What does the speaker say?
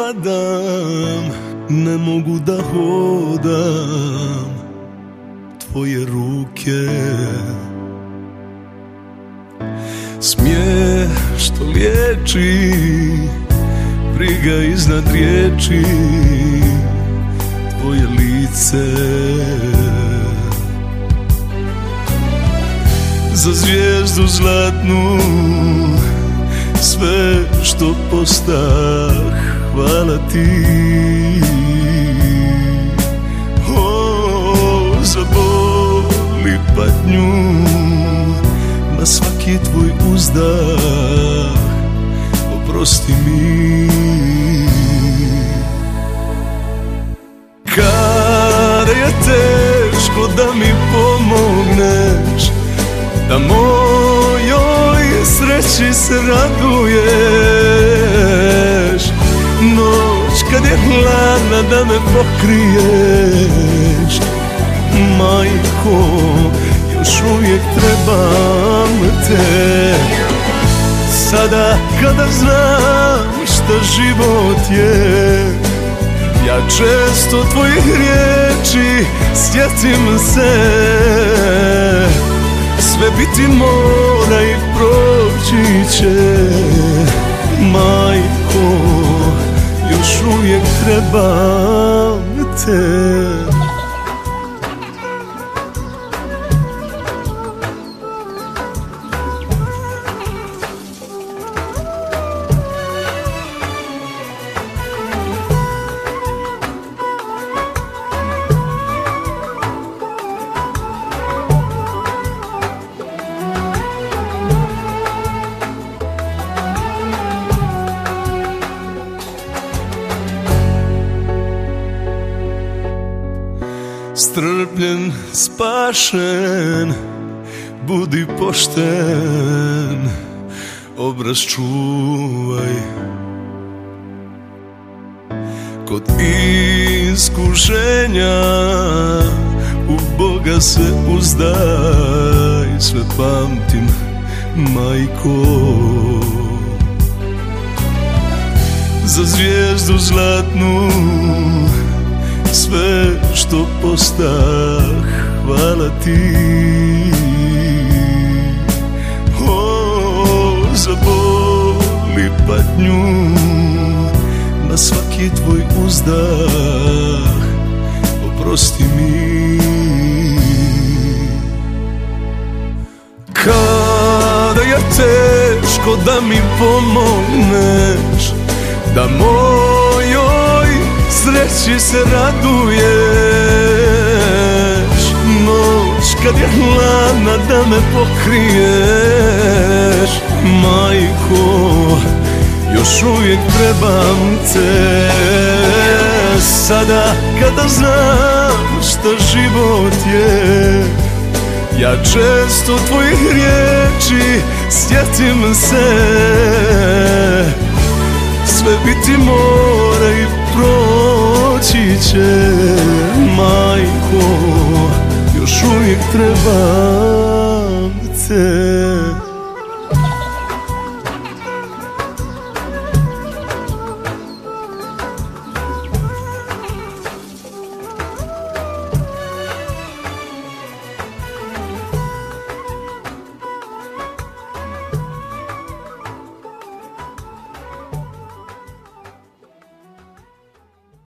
padam Ne mogu da hodam Tvoje ruke. Smije što liječi Briga iznad riječi Tvoje lice. Za zvijezdu zlatnu Sve što postah Hvala ti. O, za boli patnju Na svaki tvoj uzdah. Oprosti mi. Kada je teško da mi pomogneš Da mojoj sreći se raduješ hladna da me pokriješ Majko, još uvijek trebam te. Sada kada znam šta život je Ja često tvojih riječi sjetim se. Sve biti mora i proći će Majko, uvijek trebam Strpljen, spašen, budi pošten, obraz čuvaj. Kod iskušenja u Boga se uzdaj, sve pamtim, majko. Za zvijezdu zlatnu sve što postah hvala ti. O, za boli patnju na svaki tvoj uzdah oprosti mi. Kada je teško da mi pomogneš da mojoj sreći se raduješ. Noć kad je hladna da me pokriješ. Majko, još uvijek trebam te. Sada kada znam šta život je Ja često tvojih riječi sjetim se. Sve biti mora i proći će Majko, još uvijek trebam